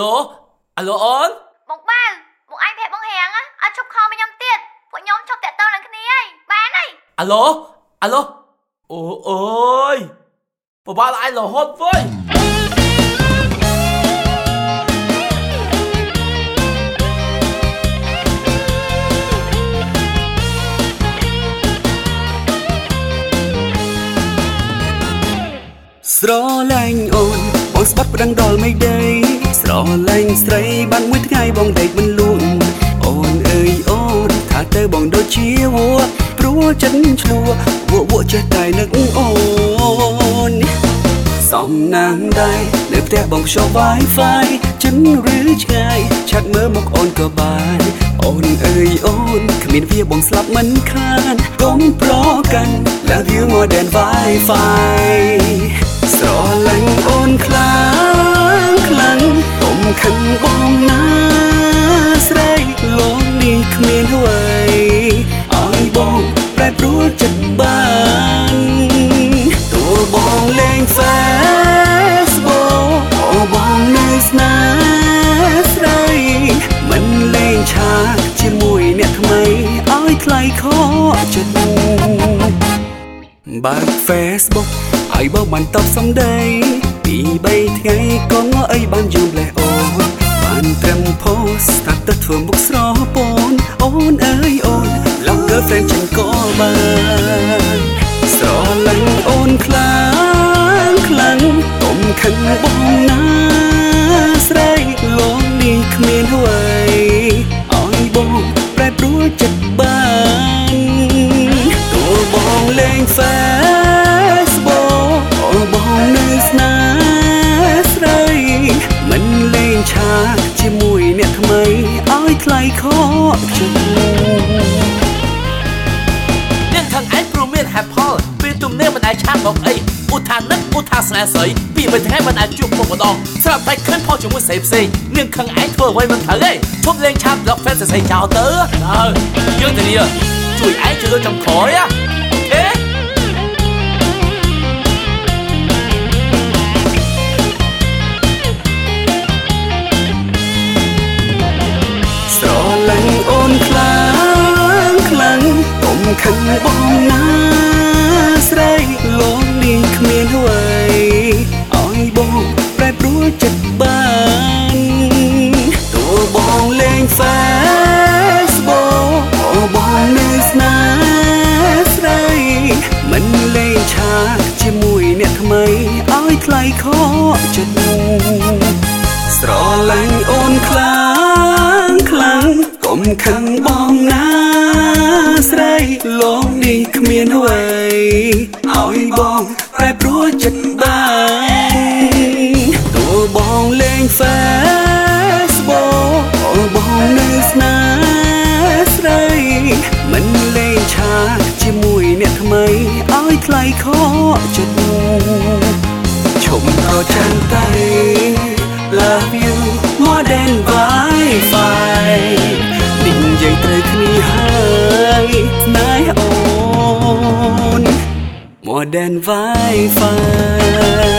ឡូអាឡូអូនបងបាវបងអញប្រាប់បងរៀងឲ្យឈប់ខលមកខ្ញុំទៀតពួកខ្ញុំឈប់តាក់ទងនឹងគ្នាហើយបានហើយអាឡូអាឡូអូអើយពិបាកឯងរហូតវើយស្រឡាញ់អូ នបងស្បាត់ប្តឹងដល់មិនដីស្រឡាញ់ស្រីបានមួយថ្ងៃបងដេកមិនលួងអូនអើយអូនថាទៅបងដូចជាវัวព្រោះចិត្តឆ្លួវក់វក់ចេះតែនឹកអូនសំណាងដែរនៅផ្ទះបងខ្យល់ Wi-Fi ចិនឬឆ្ងាយឆាត់មើលមកអូនក៏បានអូនអើយអូនគ្មានវាបងស្លាប់មិនខានកុំប្រកាន់ Love you more than Wi-Fi ស្រឡាញ់អូនខ្លាំងខ្លាំងកុំខឹងបងណាស្រីលោកនេះគ្មានអ្វីឲ្យបងប្រែប្រួលចិត្តបានតួបងលេង Facebook អូបងនៅស្នេហ៍ស្រីមិនលេងឆាកជាមួយអ្នកថ្មីឲ្យថ្លៃខកចិត្តបើក Facebook ហើយបើមិនតបសំដីពី3ថ្ងៃក៏ងអីបានយូរលេះអូនបានត្រឹម post ស្តាត់ទៅធ្វើមុខស្រពូនអូនអើយអូន Love girlfriend ចិនក៏បានស្រឡាញ់អូនខ្លាំងខ្លាំងកុំខឹងបងណាស្រីលោកនេះគ្មានអ្វីឲ្យបងប្រែប្រួលចិត្តបានតួបងលេង Facebook ខកចិត្តហេតុផលពេលទំនេរមិនអាចឆាប់មកអីឧថានឹកឧថាស្នេហ៍ស្រីពីមួយថ្ងៃមិនអាចជួបមុខម្ដងស្រាប់តែឃើញផលជាមួយស្រីផ្សេងនាងខឹងឯងធ្វើអ្វីមិនត្រូវទេឈប់លេងឆាប់ block fan សរសេរចោលទៅអើយើងធានាជួយឯងជួយលើចំក្រោយណា ខឹងបងណាស្រីលោកនេះគ្មានអ្វីឲ្យបងប្រែប្រួលចិត្តបានតួបងលេង Facebook អូបងនៅស្នេហ៍ស្រីមិនលេងឆាកជាមួយអ្នកថ្មីឲ្យថ្លៃខកចិត្តស្រឡាញ់អូនខ្លាំងខ្លាំងកុំខឹងបងណាស្រី លោកនេះគ្មានអ្វីឲ្យបងប្រែប្រួលចិត្តបានតួបងលេង Facebook អូបងនៅស្នេហ៍ស្រីមិនលេងឆាកជាមួយអ្នកថ្មីឲ្យថ្លៃខកចិត្តឈុំក៏ចាំតែ Love you more than Wi-Fi និយាយត្រូវគ្នាហើយ ន more than Wi-Fi